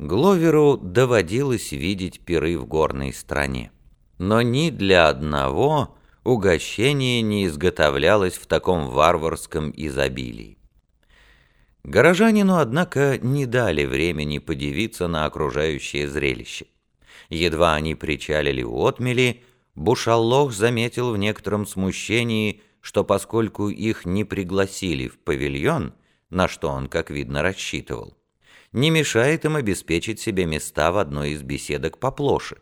Гловеру доводилось видеть пиры в горной стране, но ни для одного угощение не изготовлялось в таком варварском изобилии. Горожанину, однако, не дали времени подивиться на окружающее зрелище. Едва они причалили у отмели, Бушаллох заметил в некотором смущении, что поскольку их не пригласили в павильон, на что он, как видно, рассчитывал, не мешает им обеспечить себе места в одной из беседок поплоше.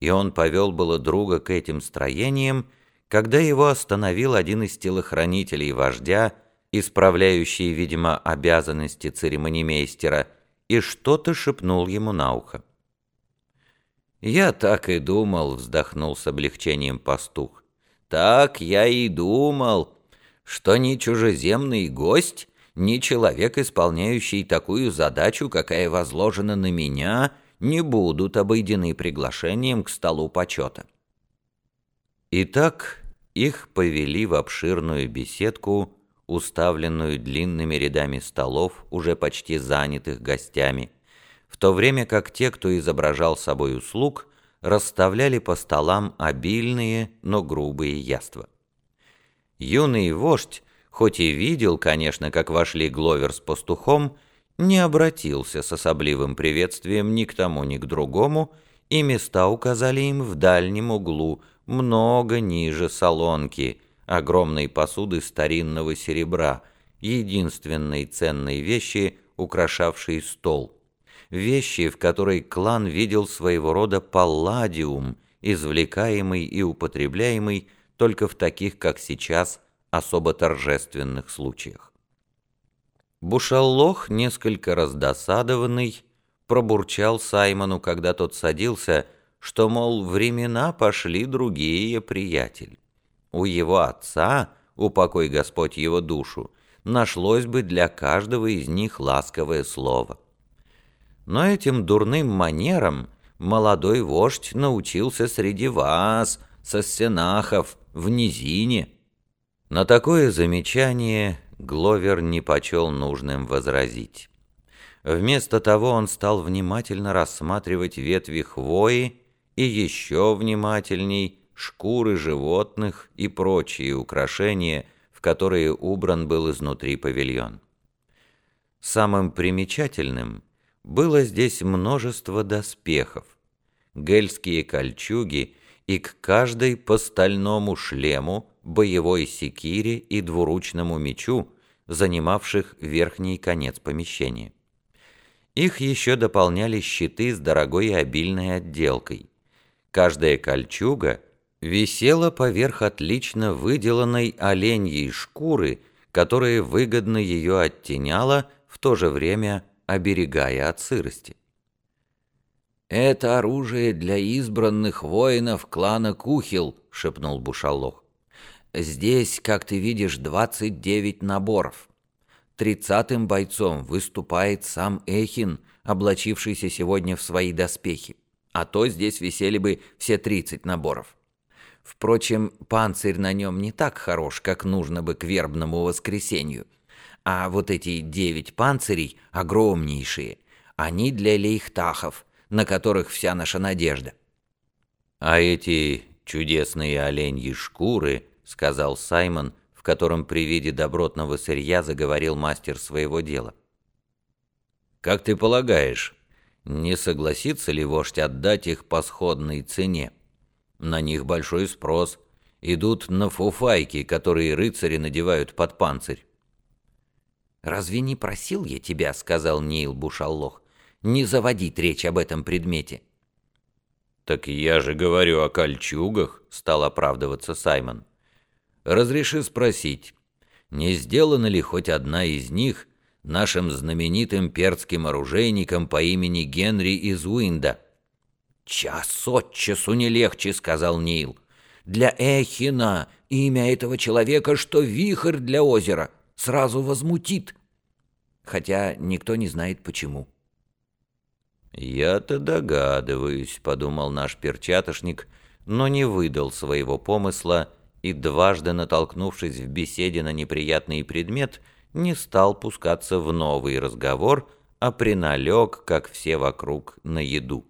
И он повел было друга к этим строениям, когда его остановил один из телохранителей вождя, исправляющий, видимо, обязанности церемонимейстера, и что-то шепнул ему на ухо. «Я так и думал», — вздохнул с облегчением пастух. «Так я и думал, что ни чужеземный гость, ни человек, исполняющий такую задачу, какая возложена на меня, не будут обойдены приглашением к столу почета». Итак, их повели в обширную беседку, уставленную длинными рядами столов, уже почти занятых гостями, в то время как те, кто изображал собой услуг, расставляли по столам обильные, но грубые яства. Юный вождь, хоть и видел, конечно, как вошли Гловер с пастухом, не обратился с особливым приветствием ни к тому, ни к другому, и места указали им в дальнем углу, много ниже солонки, огромной посуды старинного серебра, единственной ценной вещи, украшавшей стол. Вещи, в которой клан видел своего рода палладиум, извлекаемый и употребляемый только в таких, как сейчас, особо торжественных случаях. Бушаллох, несколько раздосадованный, пробурчал Саймону, когда тот садился, что, мол, времена пошли другие, приятель. У его отца, упокой Господь его душу, нашлось бы для каждого из них ласковое слово. Но этим дурным манерам молодой вождь научился среди вас, со стенахов, в низине. На такое замечание Гловер не почел нужным возразить. Вместо того он стал внимательно рассматривать ветви хвои и еще внимательней шкуры животных и прочие украшения, в которые убран был изнутри павильон. Самым примечательным было здесь множество доспехов, гельские кольчуги и к каждой по стальному шлему, боевой секире и двуручному мечу, занимавших верхний конец помещения. Их еще дополняли щиты с дорогой и обильной отделкой. Каждая кольчуга висела поверх отлично выделанной оленьей шкуры, которая выгодно ее оттеняла, в то же время оберегая от сырости. «Это оружие для избранных воинов клана Кухил», — шепнул Бушалох. «Здесь, как ты видишь, двадцать девять наборов. Тридцатым бойцом выступает сам Эхин, облачившийся сегодня в свои доспехи, а то здесь висели бы все тридцать наборов. Впрочем, панцирь на нем не так хорош, как нужно бы к вербному воскресенью» А вот эти девять панцирей, огромнейшие, они для лейхтахов, на которых вся наша надежда. «А эти чудесные оленьи шкуры», — сказал Саймон, в котором при виде добротного сырья заговорил мастер своего дела. «Как ты полагаешь, не согласится ли вождь отдать их по сходной цене? На них большой спрос, идут на фуфайки, которые рыцари надевают под панцирь. «Разве не просил я тебя, — сказал Нейл Бушаллох, — не заводить речь об этом предмете?» «Так я же говорю о кольчугах», — стал оправдываться Саймон. «Разреши спросить, не сделана ли хоть одна из них нашим знаменитым перцким оружейником по имени Генри из Уинда?» «Час от часу не легче», — сказал Нил. «Для Эхина имя этого человека, что вихрь для озера» сразу возмутит, хотя никто не знает почему. «Я-то догадываюсь», — подумал наш перчатошник, но не выдал своего помысла и, дважды натолкнувшись в беседе на неприятный предмет, не стал пускаться в новый разговор, а приналег, как все вокруг, на еду.